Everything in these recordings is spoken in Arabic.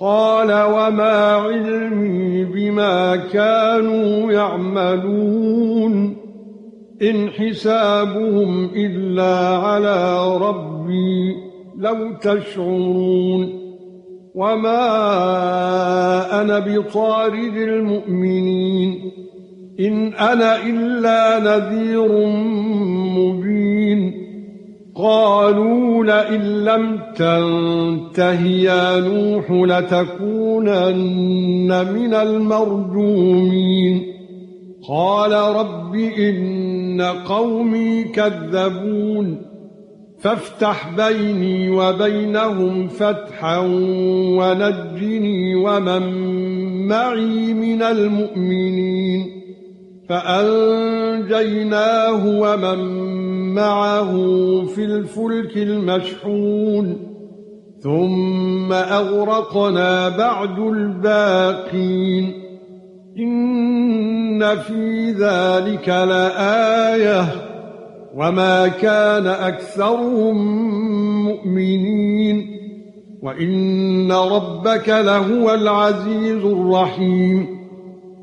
قال وما علمي بما كانوا يعملون إن حسابهم إلا على ربي لو تشعرون وما أنا بطارد المؤمنين إن أنا إلا نذير مبين قالوا لئن لم تنته يا نوح لتكونن من المرجومين. قال رب إن قومي كذبون. فافتح بيني وبينهم فتحا ونجني ومن معي من المؤمنين. فأنجيناه ومن معه في الفلك المشحون ثم أغرقنا بعد الباقين. إن في ذلك لآية وما كان أكثرهم مؤمنين. وإن ربك لهو العزيز الرحيم.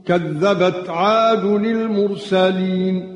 كذبت عاد للمرسلين.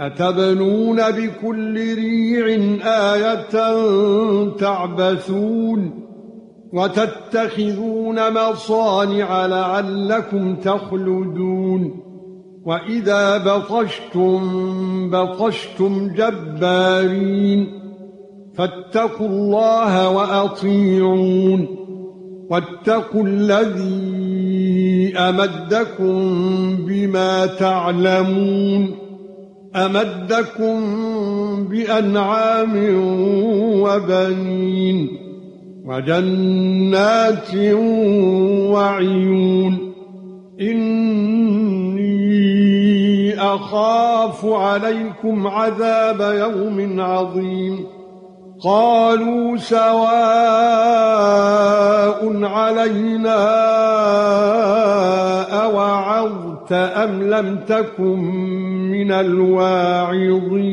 أتبنون بكل ريع آية تعبثون وتتخذون مصانع لعلكم تخلدون وإذا بطشتم بطشتم جبارين فاتقوا الله وأطيعون واتقوا الذي أمدكم بما تعلمون أمدكم بأنعام وبنين وجنات وعيون إني أخاف عليكم عذاب يوم عظيم قالوا سواء علينا ام لم تكن من الواعظين